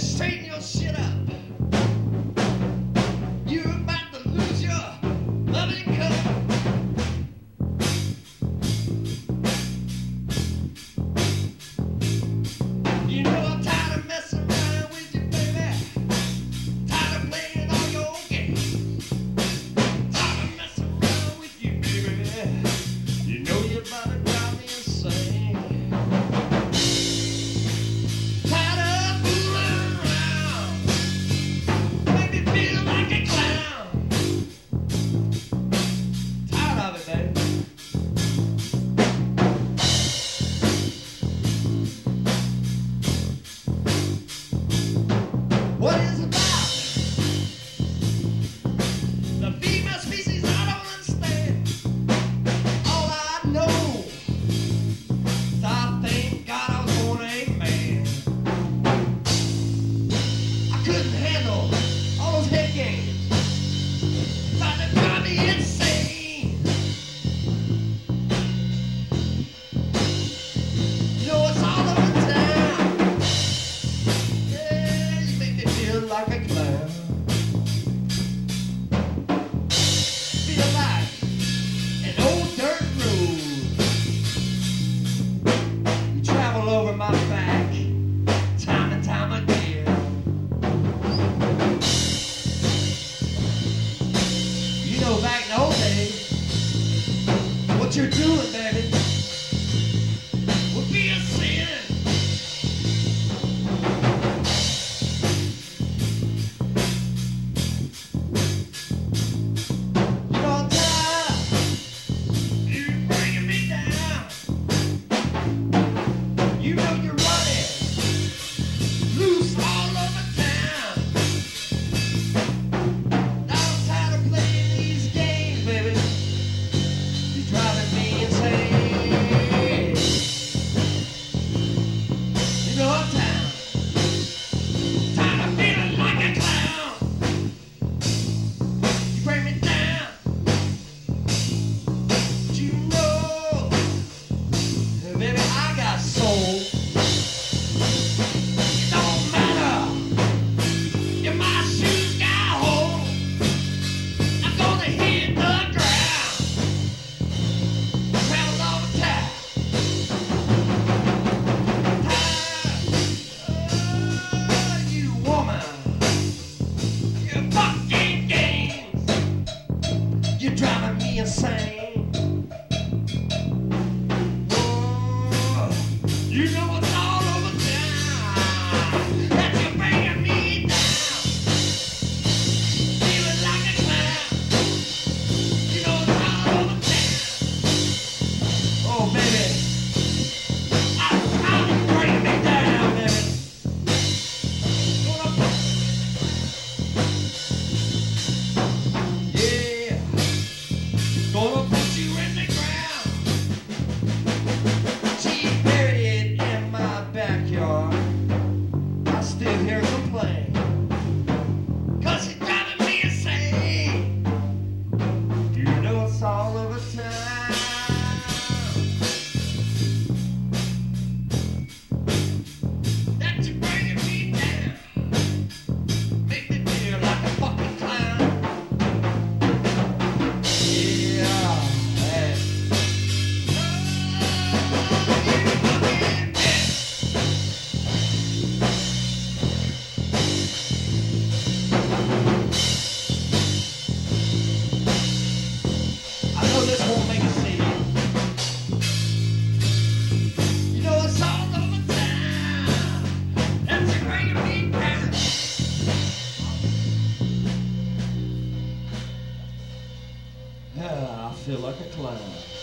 say like a clown. Be alive, an old dirt road. You travel over my back, time and time again. You know, back in the old days, what you're doing. same. staying here. Like I clown. climb.